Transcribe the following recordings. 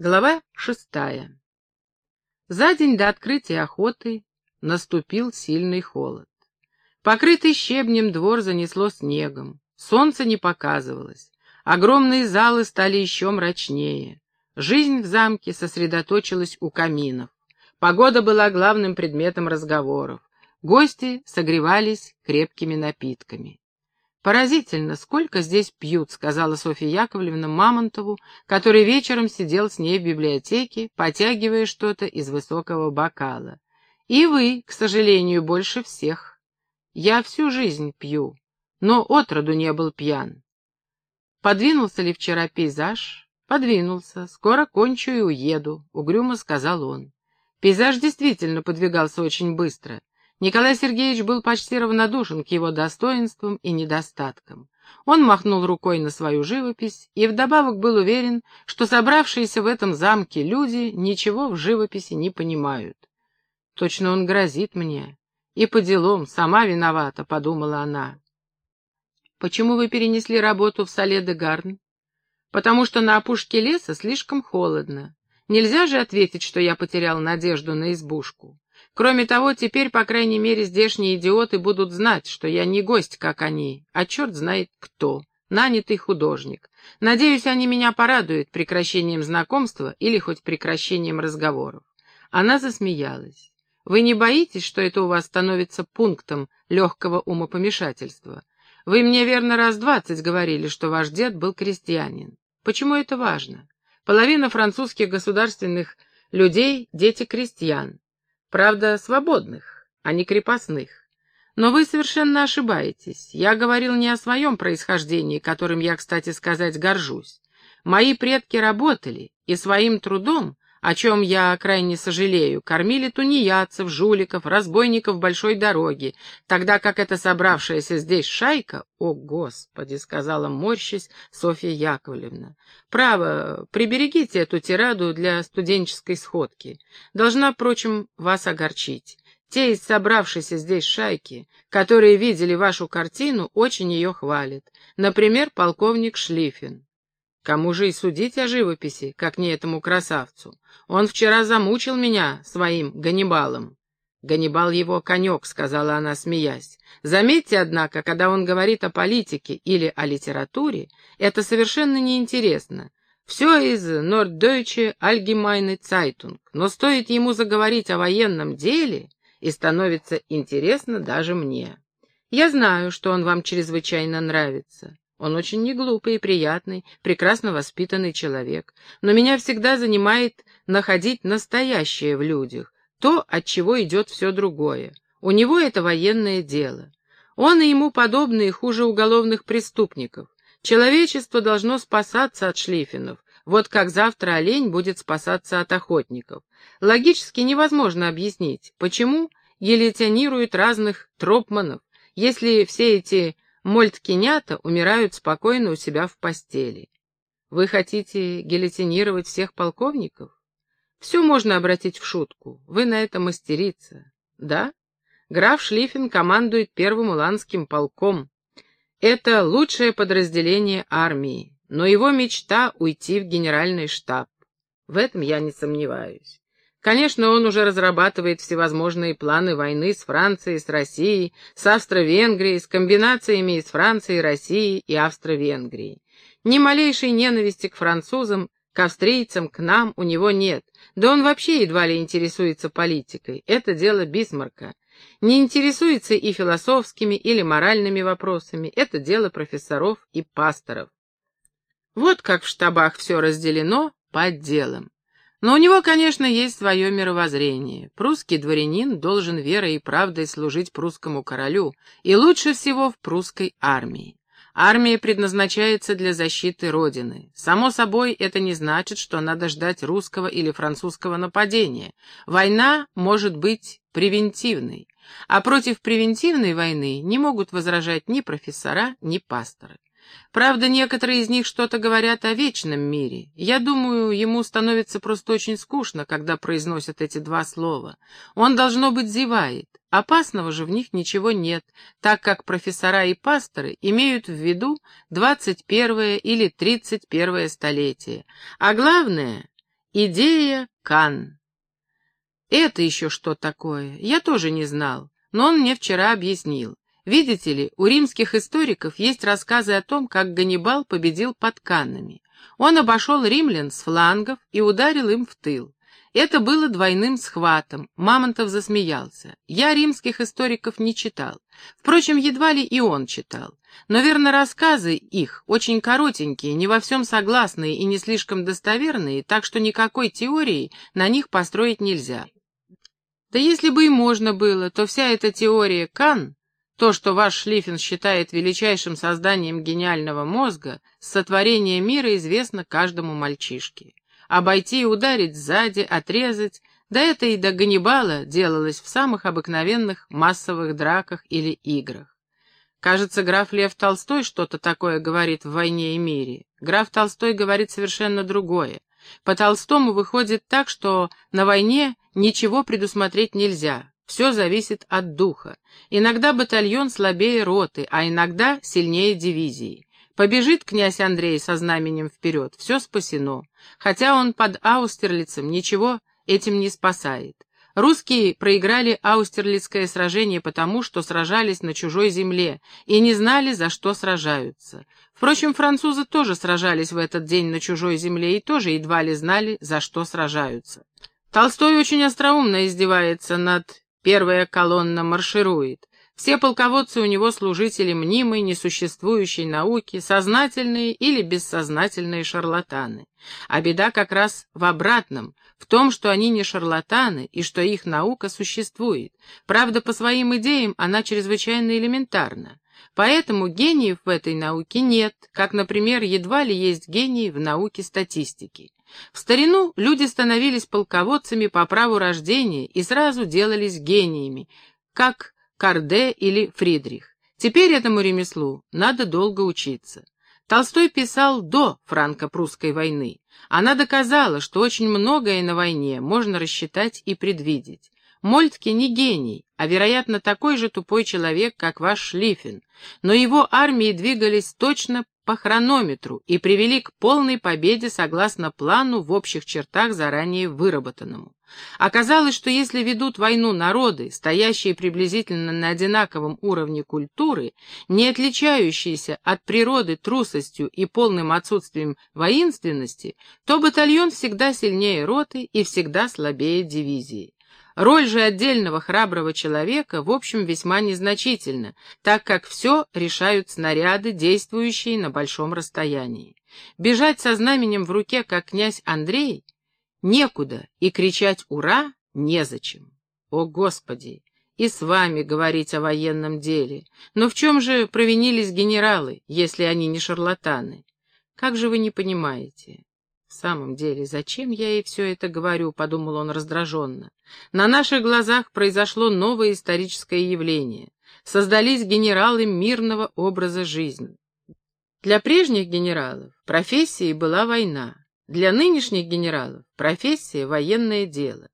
Глава шестая. За день до открытия охоты наступил сильный холод. Покрытый щебнем двор занесло снегом, солнце не показывалось, огромные залы стали еще мрачнее. Жизнь в замке сосредоточилась у каминов. Погода была главным предметом разговоров. Гости согревались крепкими напитками. «Поразительно, сколько здесь пьют», — сказала Софья Яковлевна Мамонтову, который вечером сидел с ней в библиотеке, потягивая что-то из высокого бокала. «И вы, к сожалению, больше всех. Я всю жизнь пью, но отроду не был пьян». «Подвинулся ли вчера пейзаж?» «Подвинулся. Скоро кончу и уеду», — угрюмо сказал он. Пейзаж действительно подвигался очень быстро. Николай Сергеевич был почти равнодушен к его достоинствам и недостаткам. Он махнул рукой на свою живопись и вдобавок был уверен, что собравшиеся в этом замке люди ничего в живописи не понимают. «Точно он грозит мне. И по делам, сама виновата», — подумала она. «Почему вы перенесли работу в Сале-де-Гарн?» «Потому что на опушке леса слишком холодно. Нельзя же ответить, что я потерял надежду на избушку. Кроме того, теперь, по крайней мере, здешние идиоты будут знать, что я не гость, как они, а черт знает кто, нанятый художник. Надеюсь, они меня порадуют прекращением знакомства или хоть прекращением разговоров. Она засмеялась. Вы не боитесь, что это у вас становится пунктом легкого умопомешательства? Вы мне верно раз двадцать говорили, что ваш дед был крестьянин. Почему это важно? Половина французских государственных людей — дети крестьян. Правда, свободных, а не крепостных. Но вы совершенно ошибаетесь. Я говорил не о своем происхождении, которым я, кстати сказать, горжусь. Мои предки работали, и своим трудом, о чем я крайне сожалею, кормили тунеядцев, жуликов, разбойников большой дороги, тогда как эта собравшаяся здесь шайка, о, Господи, сказала морщись Софья Яковлевна, право, приберегите эту тираду для студенческой сходки. Должна, впрочем, вас огорчить. Те из собравшейся здесь шайки, которые видели вашу картину, очень ее хвалят. Например, полковник Шлиффен. Кому же и судить о живописи, как не этому красавцу? Он вчера замучил меня своим Ганнибалом. Ганнибал его конек, сказала она, смеясь. Заметьте, однако, когда он говорит о политике или о литературе, это совершенно неинтересно. Все из Norddeutsche Allgemeine Zeitung, но стоит ему заговорить о военном деле, и становится интересно даже мне. Я знаю, что он вам чрезвычайно нравится. Он очень неглупый и приятный, прекрасно воспитанный человек, но меня всегда занимает находить настоящее в людях, то, от чего идет все другое. У него это военное дело. Он и ему подобные хуже уголовных преступников. Человечество должно спасаться от шлифинов, вот как завтра олень будет спасаться от охотников. Логически невозможно объяснить, почему гильотинируют разных тропманов, если все эти мольткинята умирают спокойно у себя в постели. Вы хотите гильотинировать всех полковников? Все можно обратить в шутку. Вы на это мастерица. Да? Граф Шлиффен командует первым уланским полком. Это лучшее подразделение армии, но его мечта — уйти в генеральный штаб. В этом я не сомневаюсь. Конечно, он уже разрабатывает всевозможные планы войны с Францией, с Россией, с Австро-Венгрией, с комбинациями из Франции, России и Австро-Венгрии. Ни малейшей ненависти к французам, к австрийцам, к нам у него нет. Да он вообще едва ли интересуется политикой. Это дело Бисмарка. Не интересуется и философскими или моральными вопросами. Это дело профессоров и пасторов. Вот как в штабах все разделено по отделам. Но у него, конечно, есть свое мировоззрение. Прусский дворянин должен верой и правдой служить прусскому королю, и лучше всего в прусской армии. Армия предназначается для защиты Родины. Само собой, это не значит, что надо ждать русского или французского нападения. Война может быть превентивной, а против превентивной войны не могут возражать ни профессора, ни пасторы. Правда, некоторые из них что-то говорят о вечном мире. Я думаю, ему становится просто очень скучно, когда произносят эти два слова. Он, должно быть, зевает. Опасного же в них ничего нет, так как профессора и пасторы имеют в виду 21 или 31 столетие. А главное, Идея Кан. Это еще что такое? Я тоже не знал, но он мне вчера объяснил. Видите ли, у римских историков есть рассказы о том, как Ганнибал победил под Каннами. Он обошел римлян с флангов и ударил им в тыл. Это было двойным схватом. Мамонтов засмеялся. Я римских историков не читал. Впрочем, едва ли и он читал. Но верно рассказы их очень коротенькие, не во всем согласные и не слишком достоверные, так что никакой теории на них построить нельзя. Да если бы и можно было, то вся эта теория Кан, то, что ваш Шлиффен считает величайшим созданием гениального мозга, сотворение мира известно каждому мальчишке. Обойти и ударить сзади, отрезать, да это и до Ганнибала делалось в самых обыкновенных массовых драках или играх. Кажется, граф Лев Толстой что-то такое говорит в «Войне и мире». Граф Толстой говорит совершенно другое. По Толстому выходит так, что на войне ничего предусмотреть нельзя, все зависит от духа. Иногда батальон слабее роты, а иногда сильнее дивизии. Побежит князь Андрей со знаменем вперед, все спасено. Хотя он под Аустерлицем ничего этим не спасает. Русские проиграли Аустерлицкое сражение потому, что сражались на чужой земле и не знали, за что сражаются. Впрочем, французы тоже сражались в этот день на чужой земле и тоже едва ли знали, за что сражаются. Толстой очень остроумно издевается над «первая колонна марширует». Все полководцы у него служители мнимой, несуществующей науки, сознательные или бессознательные шарлатаны. А беда как раз в обратном, в том, что они не шарлатаны и что их наука существует. Правда, по своим идеям она чрезвычайно элементарна. Поэтому гениев в этой науке нет, как, например, едва ли есть гении в науке статистики. В старину люди становились полководцами по праву рождения и сразу делались гениями, как Карде или Фридрих. Теперь этому ремеслу надо долго учиться. Толстой писал до франко-прусской войны. Она доказала, что очень многое на войне можно рассчитать и предвидеть. Мольтке не гений, а, вероятно, такой же тупой человек, как ваш Шлиффен, но его армии двигались точно по хронометру и привели к полной победе согласно плану в общих чертах заранее выработанному. Оказалось, что если ведут войну народы, стоящие приблизительно на одинаковом уровне культуры, не отличающиеся от природы трусостью и полным отсутствием воинственности, то батальон всегда сильнее роты и всегда слабее дивизии. Роль же отдельного храброго человека, в общем, весьма незначительна, так как все решают снаряды, действующие на большом расстоянии. Бежать со знаменем в руке, как князь Андрей, некуда, и кричать «Ура!» незачем. О, Господи! И с вами говорить о военном деле. Но в чем же провинились генералы, если они не шарлатаны? Как же вы не понимаете? «В самом деле, зачем я ей все это говорю?» — подумал он раздраженно. «На наших глазах произошло новое историческое явление. Создались генералы мирного образа жизни. Для прежних генералов профессией была война. Для нынешних генералов профессия — военное дело.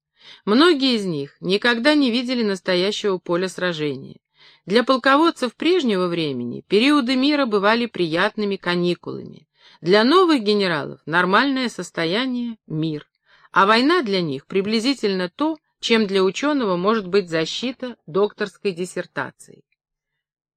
Многие из них никогда не видели настоящего поля сражения. Для полководцев прежнего времени периоды мира бывали приятными каникулами. Для новых генералов нормальное состояние — мир, а война для них приблизительно то, чем для ученого может быть защита докторской диссертации.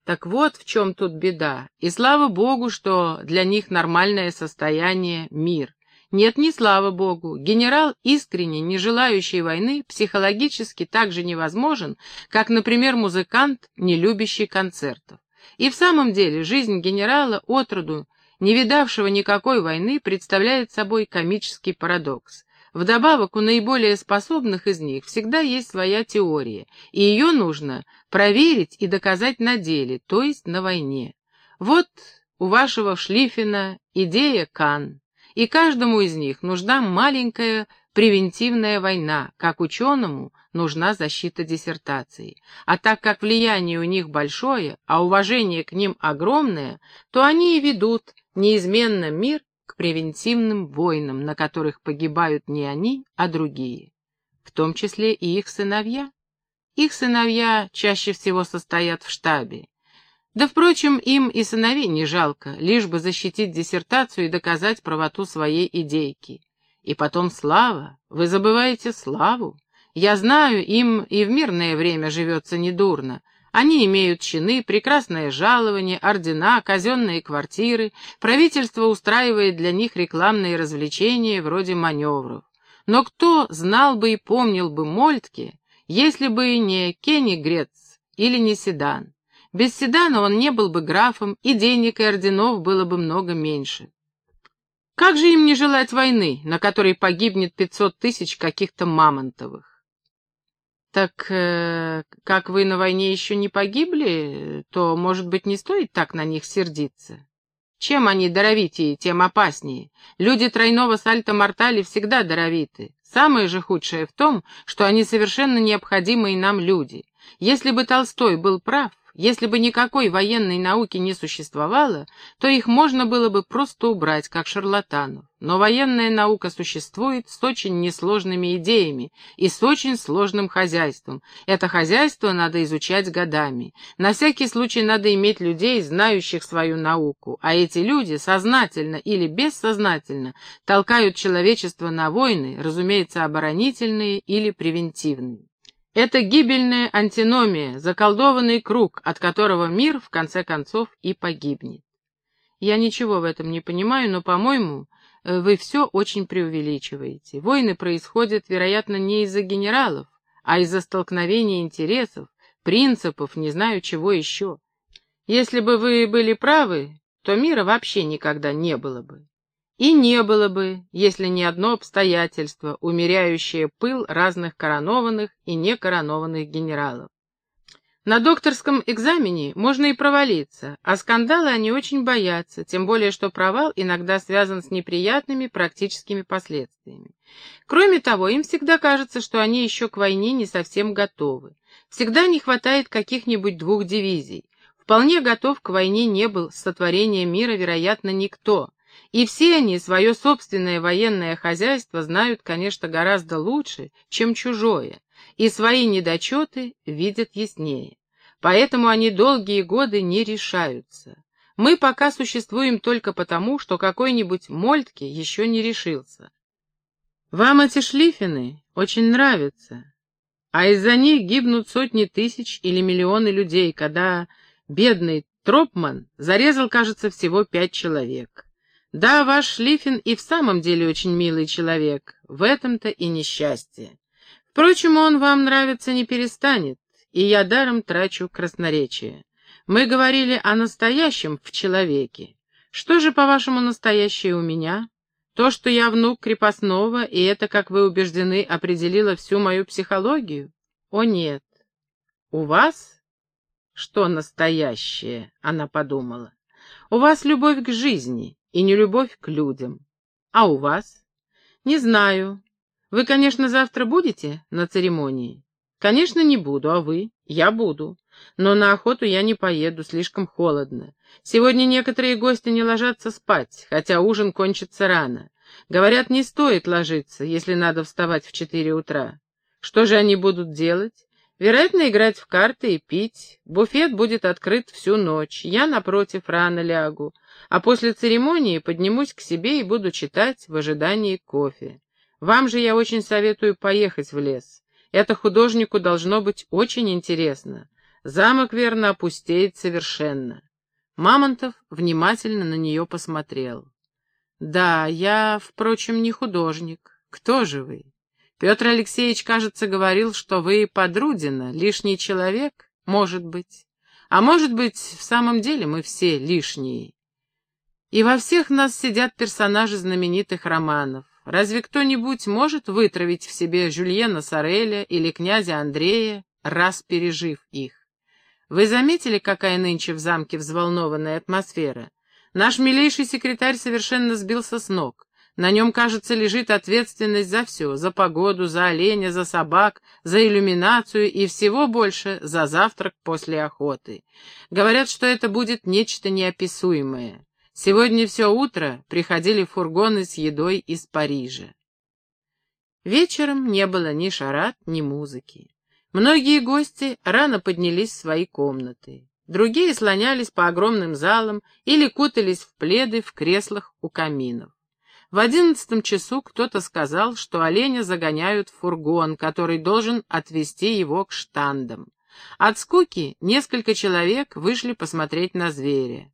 Так вот в чем тут беда, и слава богу, что для них нормальное состояние — мир. Нет, не слава богу, генерал, искренне не желающий войны, психологически так же невозможен, как, например, музыкант, не любящий концертов. И в самом деле жизнь генерала отроду не видавшего никакой войны, представляет собой комический парадокс. Вдобавок, у наиболее способных из них всегда есть своя теория, и ее нужно проверить и доказать на деле, то есть на войне. Вот у вашего Шлиффена идея Кан, и каждому из них нужна маленькая превентивная война, как ученому нужна защита диссертации. А так как влияние у них большое, а уважение к ним огромное, то они и ведут неизменно мир к превентивным войнам, на которых погибают не они, а другие, в том числе и их сыновья. Их сыновья чаще всего состоят в штабе. Да, впрочем, им и сыновей не жалко, лишь бы защитить диссертацию и доказать правоту своей идейки. И потом слава. Вы забываете славу. Я знаю, им и в мирное время живется недурно. Они имеют чины, прекрасное жалование, ордена, казенные квартиры. Правительство устраивает для них рекламные развлечения вроде маневров. Но кто знал бы и помнил бы Мольтке, если бы не Кенни Грец или не Седан? Без Седана он не был бы графом, и денег и орденов было бы много меньше. Как же им не желать войны, на которой погибнет пятьсот тысяч каких-то мамонтовых? Так э, как вы на войне еще не погибли, то, может быть, не стоит так на них сердиться? Чем они даровитее, тем опаснее. Люди тройного сальто-мортали всегда даровиты. Самое же худшее в том, что они совершенно необходимые нам люди. Если бы Толстой был прав, если бы никакой военной науки не существовало, то их можно было бы просто убрать, как шарлатанов. Но военная наука существует с очень несложными идеями и с очень сложным хозяйством. Это хозяйство надо изучать годами. На всякий случай надо иметь людей, знающих свою науку, а эти люди сознательно или бессознательно толкают человечество на войны, разумеется, оборонительные или превентивные. Это гибельная антиномия, заколдованный круг, от которого мир, в конце концов, и погибнет. Я ничего в этом не понимаю, но, по-моему, э, вы все очень преувеличиваете. Войны происходят, вероятно, не из-за генералов, а из-за столкновения интересов, принципов, не знаю чего еще. Если бы вы были правы, то мира вообще никогда не было бы. И не было бы, если не одно обстоятельство, умеряющее пыл разных коронованных и некоронованных генералов. На докторском экзамене можно и провалиться, а скандалы они очень боятся, тем более что провал иногда связан с неприятными практическими последствиями. Кроме того, им всегда кажется, что они еще к войне не совсем готовы. Всегда не хватает каких-нибудь двух дивизий. Вполне готов к войне не был с сотворения мира, вероятно, никто. И все они свое собственное военное хозяйство знают, конечно, гораздо лучше, чем чужое, и свои недочеты видят яснее. Поэтому они долгие годы не решаются. Мы пока существуем только потому, что какой-нибудь Мольтке еще не решился. Вам эти шлифины очень нравятся, а из-за них гибнут сотни тысяч или миллионы людей, когда бедный Тропман зарезал, кажется, всего пять человек. Да, ваш Шлиффен и в самом деле очень милый человек, в этом-то и несчастье. Впрочем, он вам нравиться не перестанет, и я даром трачу красноречие. Мы говорили о настоящем в человеке. Что же, по-вашему, настоящее у меня? То, что я внук крепостного, и это, как вы убеждены, определило всю мою психологию? О, нет. У вас? Что настоящее, она подумала. У вас любовь к жизни, и не любовь к людям. А у вас? Не знаю. Вы, конечно, завтра будете на церемонии? Конечно, не буду, а вы? Я буду. Но на охоту я не поеду, слишком холодно. Сегодня некоторые гости не ложатся спать, хотя ужин кончится рано. Говорят, не стоит ложиться, если надо вставать в четыре утра. Что же они будут делать? Вероятно, играть в карты и пить. Буфет будет открыт всю ночь. Я, напротив, рано лягу. А после церемонии поднимусь к себе и буду читать в ожидании кофе. Вам же я очень советую поехать в лес. Это художнику должно быть очень интересно. Замок, верно, опустеет совершенно. Мамонтов внимательно на нее посмотрел. «Да, я, впрочем, не художник. Кто же вы?» Петр Алексеевич, кажется, говорил, что вы подрудина, лишний человек, может быть. А может быть, в самом деле мы все лишние. И во всех нас сидят персонажи знаменитых романов. Разве кто-нибудь может вытравить в себе Жюльена Сореля или князя Андрея, раз пережив их? Вы заметили, какая нынче в замке взволнованная атмосфера? Наш милейший секретарь совершенно сбился с ног. На нем, кажется, лежит ответственность за все, за погоду, за оленя, за собак, за иллюминацию и всего больше за завтрак после охоты. Говорят, что это будет нечто неописуемое. Сегодня все утро приходили фургоны с едой из Парижа. Вечером не было ни шарат, ни музыки. Многие гости рано поднялись в свои комнаты. Другие слонялись по огромным залам или кутались в пледы в креслах у каминов. В одиннадцатом часу кто-то сказал, что оленя загоняют в фургон, который должен отвезти его к штандам. От скуки несколько человек вышли посмотреть на зверя.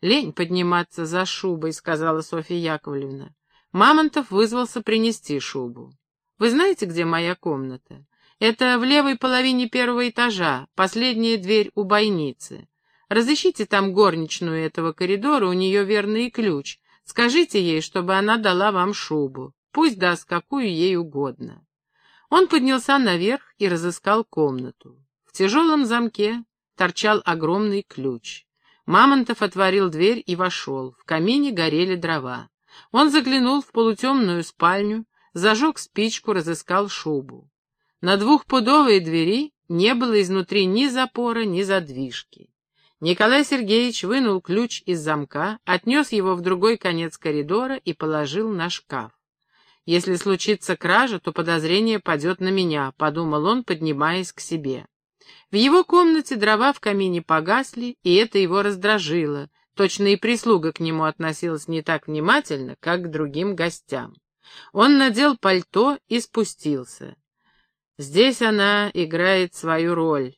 «Лень подниматься за шубой», — сказала Софья Яковлевна. Мамонтов вызвался принести шубу. «Вы знаете, где моя комната? Это в левой половине первого этажа, последняя дверь у бойницы. Разыщите там горничную этого коридора, у нее верный ключ. Скажите ей, чтобы она дала вам шубу. Пусть даст, какую ей угодно». Он поднялся наверх и разыскал комнату. В тяжелом замке торчал огромный ключ. Мамонтов отворил дверь и вошел. В камине горели дрова. Он заглянул в полутемную спальню, зажег спичку, разыскал шубу. На двухпудовой двери не было изнутри ни запора, ни задвижки. Николай Сергеевич вынул ключ из замка, отнес его в другой конец коридора и положил на шкаф. «Если случится кража, то подозрение падет на меня», — подумал он, поднимаясь к себе. В его комнате дрова в камине погасли, и это его раздражило. Точно и прислуга к нему относилась не так внимательно, как к другим гостям. Он надел пальто и спустился. Здесь она играет свою роль.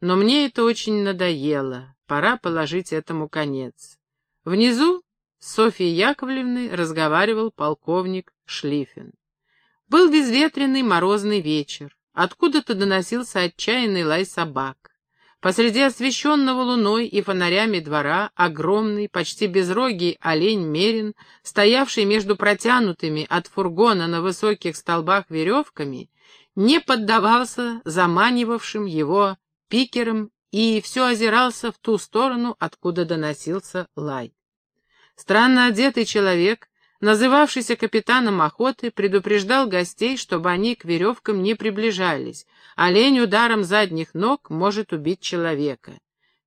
Но мне это очень надоело. Пора положить этому конец. Внизу с Софьей Яковлевной разговаривал полковник Шлиффен. Был безветренный морозный вечер. Откуда-то доносился отчаянный лай собак. Посреди освещенного луной и фонарями двора огромный, почти безрогий олень Мерин, стоявший между протянутыми от фургона на высоких столбах веревками, не поддавался заманивавшим его пикерам и все озирался в ту сторону, откуда доносился лай. Странно одетый человек называвшийся капитаном охоты, предупреждал гостей, чтобы они к веревкам не приближались. Олень ударом задних ног может убить человека.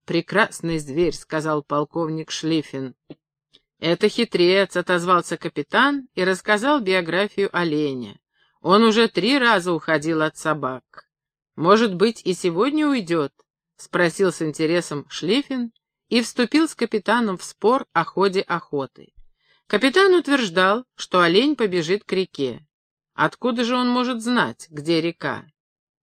«Прекрасный зверь», — сказал полковник Шлиффен. «Это хитрец», — отозвался капитан и рассказал биографию оленя. Он уже три раза уходил от собак. «Может быть, и сегодня уйдет?» — спросил с интересом Шлиффен и вступил с капитаном в спор о ходе охоты. Капитан утверждал, что олень побежит к реке. Откуда же он может знать, где река?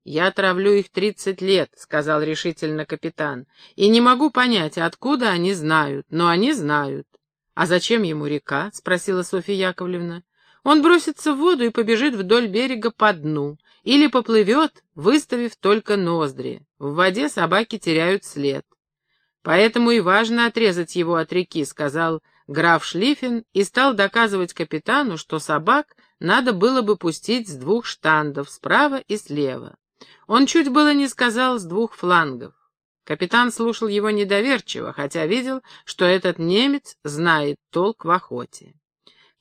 «Я травлю их тридцать лет», — сказал решительно капитан, «и не могу понять, откуда они знают, но они знают». «А зачем ему река?» — спросила Софья Яковлевна. «Он бросится в воду и побежит вдоль берега по дну, или поплывет, выставив только ноздри. В воде собаки теряют след». «Поэтому и важно отрезать его от реки», — сказал граф Шлиффен и стал доказывать капитану, что собак надо было бы пустить с двух штандов, справа и слева. Он чуть было не сказал с двух флангов. Капитан слушал его недоверчиво, хотя видел, что этот немец знает толк в охоте.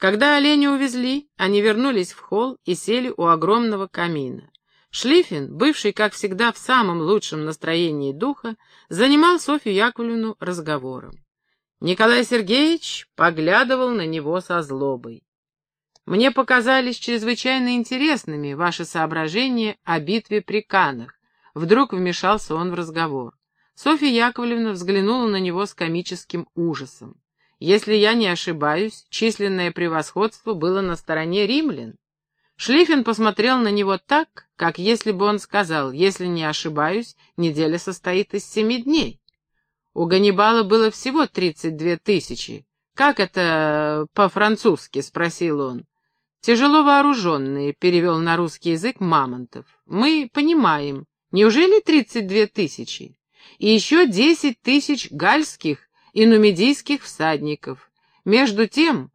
Когда оленя увезли, они вернулись в холл и сели у огромного камина. Шлиффен, бывший, как всегда, в самом лучшем настроении духа, занимал Софью Яковлевну разговором. Николай Сергеевич поглядывал на него со злобой. «Мне показались чрезвычайно интересными ваши соображения о битве при Канах». Вдруг вмешался он в разговор. Софья Яковлевна взглянула на него с комическим ужасом. Если я не ошибаюсь, численное превосходство было на стороне римлян. Шлиффен посмотрел на него так, как если бы он сказал, если не ошибаюсь, неделя состоит из семи дней. У Ганнибала было всего тридцать две тысячи. Как это по-французски? — спросил он. Тяжело вооруженные, — перевел на русский язык Мамонтов. Мы понимаем. Неужели тридцать две тысячи? И еще десять тысяч гальских и нумидийских всадников. Между тем,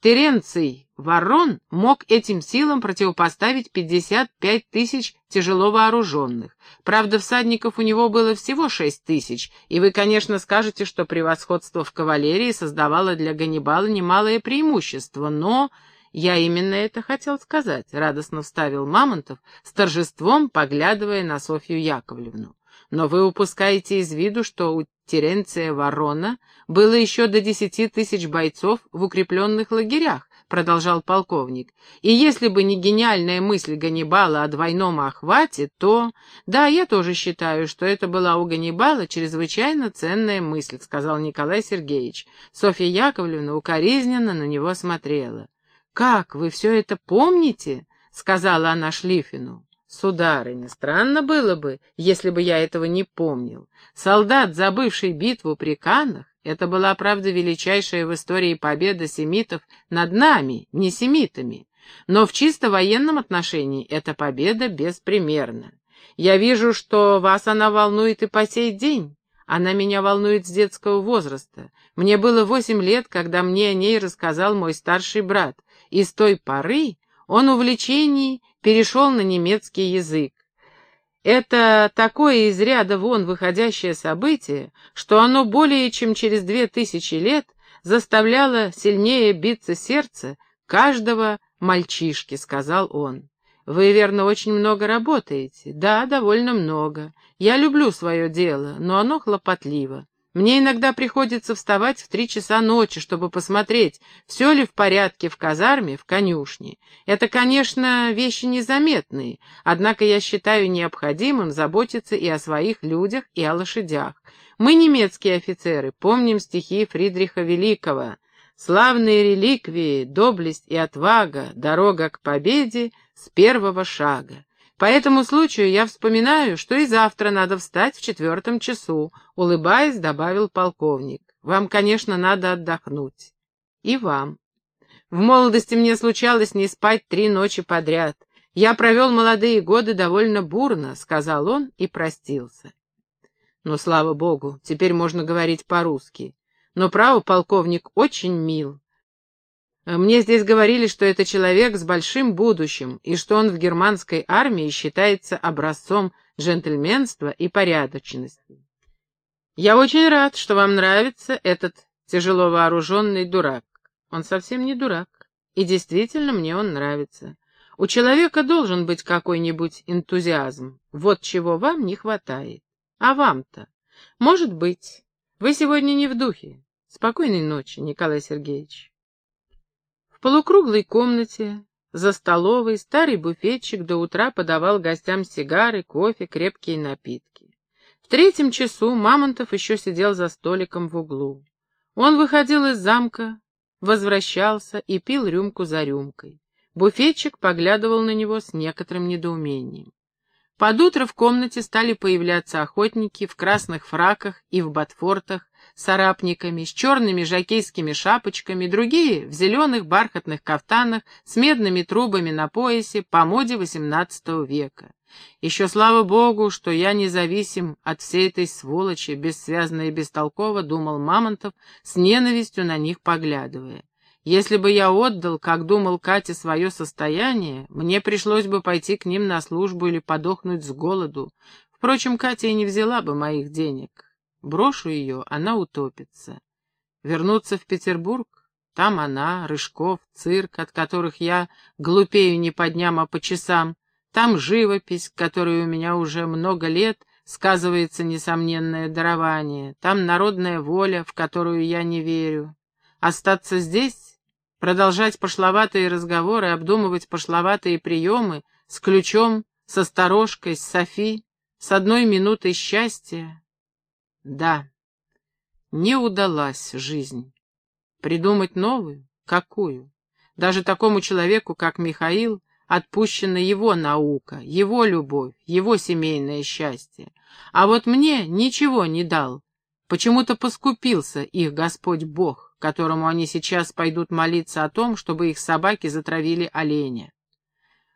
Теренций Ворон мог этим силам противопоставить 55 тысяч тяжело вооруженных. Правда, всадников у него было всего 6 тысяч, и вы, конечно, скажете, что превосходство в кавалерии создавало для Ганнибала немалое преимущество, но... «Я именно это хотел сказать», — радостно вставил Мамонтов, с торжеством поглядывая на Софью Яковлевну. «Но вы упускаете из виду, что у Теренция Ворона было еще до десяти тысяч бойцов в укрепленных лагерях, продолжал полковник, и если бы не гениальная мысль Ганнибала о двойном охвате, то... Да, я тоже считаю, что это была у Ганнибала чрезвычайно ценная мысль, сказал Николай Сергеевич. Софья Яковлевна укоризненно на него смотрела. «Как, вы все это помните?» — сказала она Шлифину. Сударыня, странно было бы, если бы я этого не помнил. Солдат, забывший битву при Каннах, это была, правда, величайшая в истории победа семитов над нами, не семитами. Но в чисто военном отношении эта победа беспримерна. Я вижу, что вас она волнует и по сей день. Она меня волнует с детского возраста. Мне было восемь лет, когда мне о ней рассказал мой старший брат, и с той поры он увлечений перешел на немецкий язык. Это такое из ряда вон выходящее событие, что оно более чем через две тысячи лет заставляло сильнее биться сердце каждого мальчишки, — сказал он. Вы, верно, очень много работаете? Да, довольно много. Я люблю свое дело, но оно хлопотливо. Мне иногда приходится вставать в три часа ночи, чтобы посмотреть, все ли в порядке в казарме, в конюшне. Это, конечно, вещи незаметные, однако я считаю необходимым заботиться и о своих людях, и о лошадях. Мы, немецкие офицеры, помним стихи Фридриха Великого. «Славные реликвии, доблесть и отвага, дорога к победе с первого шага». По этому случаю я вспоминаю, что и завтра надо встать в четвертом часу, улыбаясь, добавил полковник. Вам, конечно, надо отдохнуть. И вам. В молодости мне случалось не спать три ночи подряд. Я провел молодые годы довольно бурно, сказал он и простился. Но, слава богу, теперь можно говорить по-русски. Но, право, полковник очень мил. Э, мне здесь говорили, что это человек с большим будущим, и что он в германской армии считается образцом джентльменства и порядочности. Я очень рад, что вам нравится этот тяжело вооруженный дурак. Он совсем не дурак, и действительно мне он нравится. У человека должен быть какой-нибудь энтузиазм. Вот чего вам не хватает. А вам-то? Может быть. Вы сегодня не в духе. Спокойной ночи, Николай Сергеевич. В полукруглой комнате, за столовой, старый буфетчик до утра подавал гостям сигары, кофе, крепкие напитки. В третьем часу Мамонтов еще сидел за столиком в углу. Он выходил из замка, возвращался и пил рюмку за рюмкой. Буфетчик поглядывал на него с некоторым недоумением. Под утро в комнате стали появляться охотники в красных фраках и в ботфортах, с арапниками, с черными жакейскими шапочками, другие в зеленых бархатных кафтанах с медными трубами на поясе по моде XVIII века. Еще слава богу, что я независим от всей этой сволочи, бессвязно и бестолково, думал Мамонтов, с ненавистью на них поглядывая. Если бы я отдал, как думал Катя, свое состояние, мне пришлось бы пойти к ним на службу или подохнуть с голоду. Впрочем, Катя и не взяла бы моих денег. Брошу ее, она утопится. Вернуться в Петербург? Там она, Рыжков, цирк, от которых я глупею не по дням, а по часам. Там живопись, которой у меня уже много лет сказывается несомненное дарование. Там народная воля, в которую я не верю. Остаться здесь, продолжать пошловатые разговоры, обдумывать пошловатые приемы с ключом, со сторожкой, с Софи, с одной минутой счастья, да, не удалась жизнь. Придумать новую? Какую? Даже такому человеку, как Михаил, отпущена его наука, его любовь, его семейное счастье. А вот мне ничего не дал. Почему-то поскупился их Господь Бог, которому они сейчас пойдут молиться о том, чтобы их собаки затравили оленя.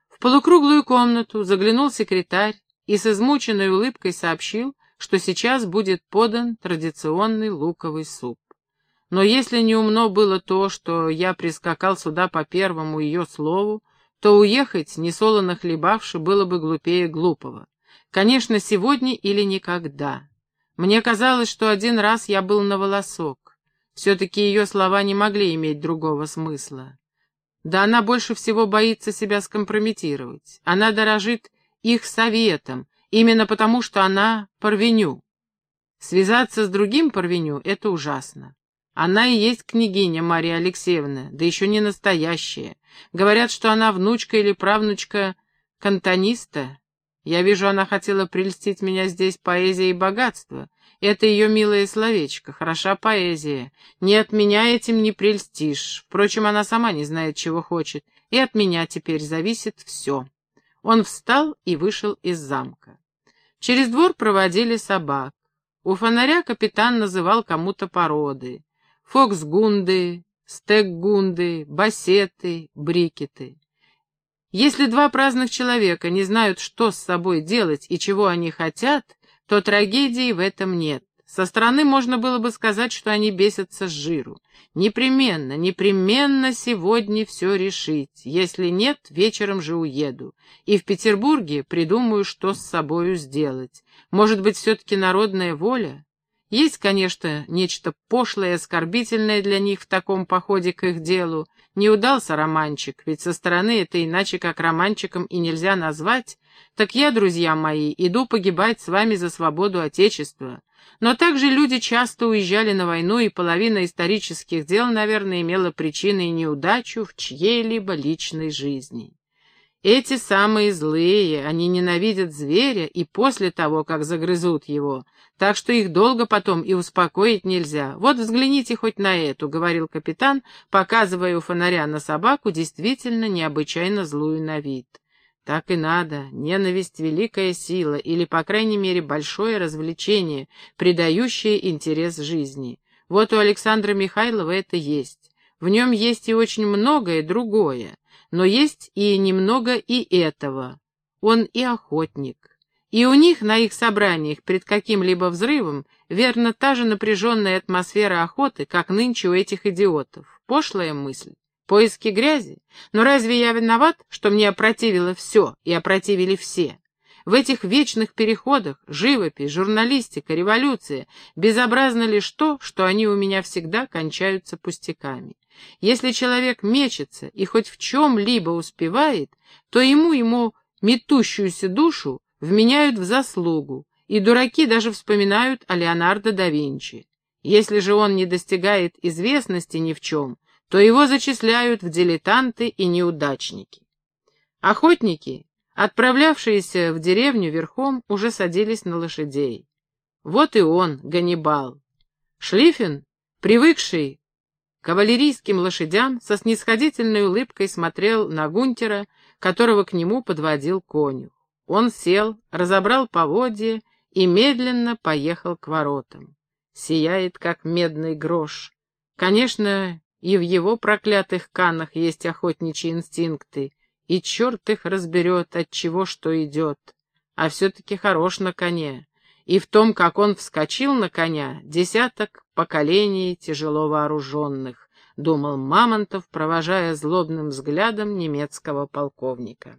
В полукруглую комнату заглянул секретарь и с измученной улыбкой сообщил, что сейчас будет подан традиционный луковый суп. Но если не умно было то, что я прискакал сюда по первому ее слову, то уехать, несолоно хлебавши, было бы глупее глупого. Конечно, сегодня или никогда. Мне казалось, что один раз я был на волосок. Все-таки ее слова не могли иметь другого смысла. Да она больше всего боится себя скомпрометировать. Она дорожит их советом, Именно потому, что она Парвеню. Связаться с другим Парвеню — это ужасно. Она и есть княгиня Мария Алексеевна, да еще не настоящая. Говорят, что она внучка или правнучка кантониста. Я вижу, она хотела прельстить меня здесь поэзией и богатство. Это ее милое словечко, хороша поэзия. Не от меня этим не прельстишь. Впрочем, она сама не знает, чего хочет, и от меня теперь зависит все. Он встал и вышел из замка. Через двор проводили собак. У фонаря капитан называл кому-то породы. Фоксгунды, стекгунды, басеты, брикеты. Если два праздных человека не знают, что с собой делать и чего они хотят, то трагедии в этом нет. Со стороны можно было бы сказать, что они бесятся с жиру. Непременно, непременно сегодня все решить. Если нет, вечером же уеду. И в Петербурге придумаю, что с собою сделать. Может быть, все-таки народная воля? Есть, конечно, нечто пошлое и оскорбительное для них в таком походе к их делу, не удался романчик, ведь со стороны это иначе как романчиком и нельзя назвать. Так я, друзья мои, иду погибать с вами за свободу Отечества. Но также люди часто уезжали на войну, и половина исторических дел, наверное, имела причиной неудачу в чьей-либо личной жизни. Эти самые злые, они ненавидят зверя и после того, как загрызут его, так что их долго потом и успокоить нельзя. Вот взгляните хоть на эту, — говорил капитан, показывая у фонаря на собаку, действительно необычайно злую на вид. Так и надо. Ненависть — великая сила, или, по крайней мере, большое развлечение, придающее интерес жизни. Вот у Александра Михайлова это есть. В нем есть и очень многое другое. Но есть и немного и этого. Он и охотник. И у них на их собраниях перед каким-либо взрывом верно та же напряженная атмосфера охоты, как нынче у этих идиотов. Пошлая мысль. Поиски грязи? Но разве я виноват, что мне опротивило все и опротивили все? В этих вечных переходах живопись, журналистика, революция безобразно лишь то, что они у меня всегда кончаются пустяками. Если человек мечется и хоть в чем-либо успевает, то ему, ему метущуюся душу вменяют в заслугу, и дураки даже вспоминают о Леонардо да Винчи. Если же он не достигает известности ни в чем, то его зачисляют в дилетанты и неудачники. Охотники, отправлявшиеся в деревню верхом, уже садились на лошадей. Вот и он, Ганнибал. Шлиффен, привыкший кавалерийским лошадям со снисходительной улыбкой смотрел на Гунтера, которого к нему подводил конюх. Он сел, разобрал поводья и медленно поехал к воротам. Сияет, как медный грош. Конечно, и в его проклятых канах есть охотничьи инстинкты, и черт их разберет, от чего что идет. А все-таки хорош на коне и в том, как он вскочил на коня, десяток поколений тяжело вооруженных, думал Мамонтов, провожая злобным взглядом немецкого полковника.